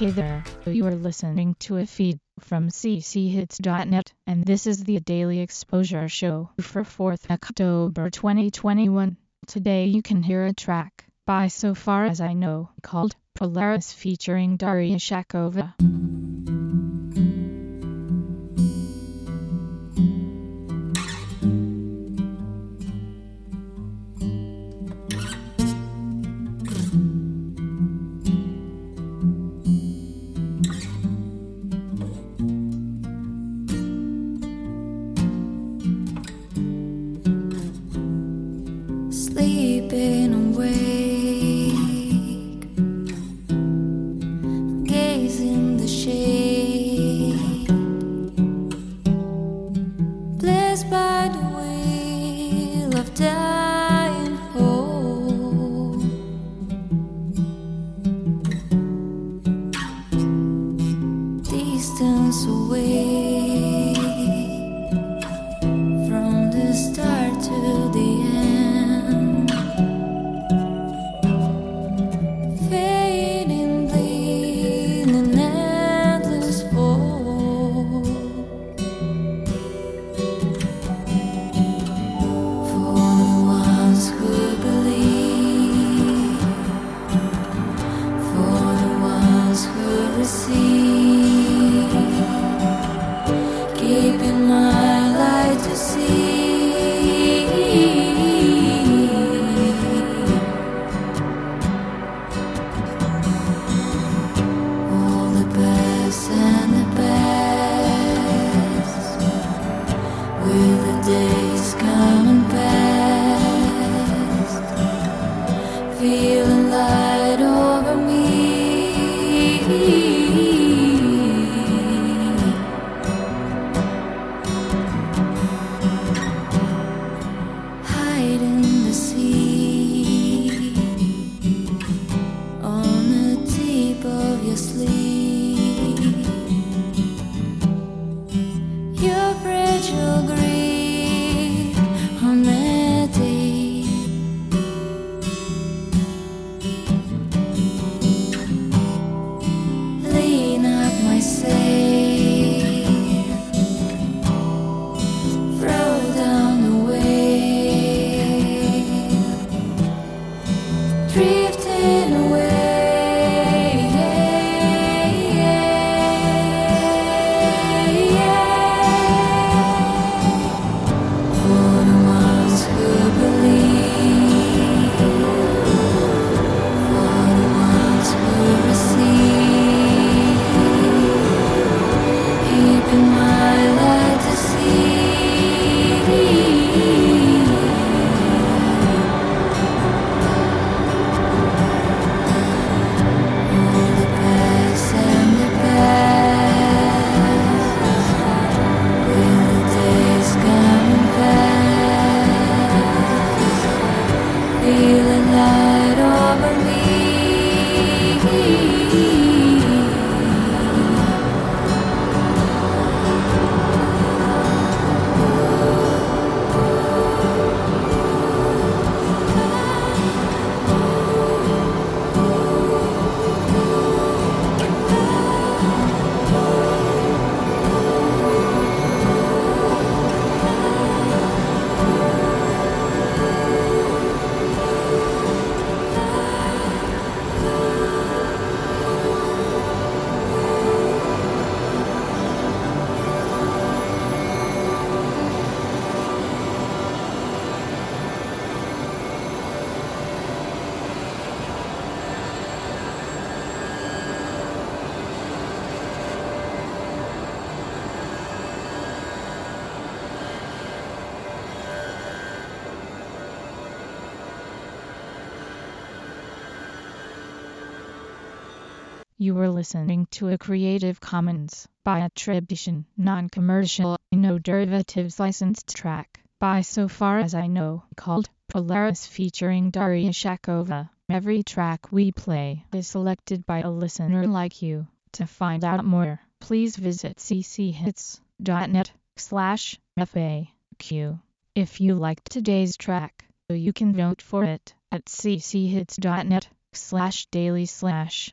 Hey there, you are listening to a feed from cchits.net, and this is the Daily Exposure Show for 4th October 2021. Today you can hear a track by So Far As I Know called Polaris featuring Daria Shakova. Sleeping awake, gazing the shade, blessed by the wheel of dying hope. Distance away You were listening to a Creative Commons by attribution, non-commercial, no derivatives licensed track by So Far As I Know called Polaris featuring Daria Shakova. Every track we play is selected by a listener like you. To find out more, please visit cchits.net slash FAQ. If you liked today's track, you can vote for it at cchits.net slash daily slash